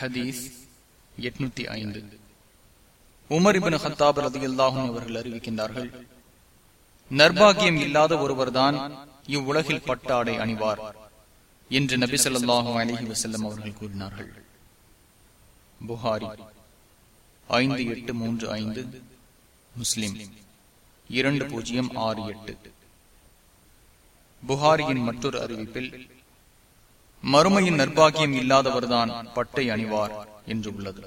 ஹதீஸ் எட்நூத்தி ஐந்து. உமரிபின் ஹத்தாப் ரதியுல்லாஹும் அவர்கள் அறிவிக்கின்றார்கள் நர்பாகியம் இல்லாத ஒருவர்தான் இவ்வுலகில் பட்டாடை அணிவார் என்று நபி சொல்லாஹு அலஹி வசல்லம் அவர்கள் கூறினார்கள். புகாரி ஐந்து எட்டு மூன்று ஐந்து முஸ்லிம் இரண்டு பூஜ்ஜியம் ஆறு எட்டு. புகாரியின் மற்றொரு அறிவிப்பில் மறுமையின் நர்பாகியம் இல்லாதவர்தான் பட்டை அணிவார் என்று உள்ளது.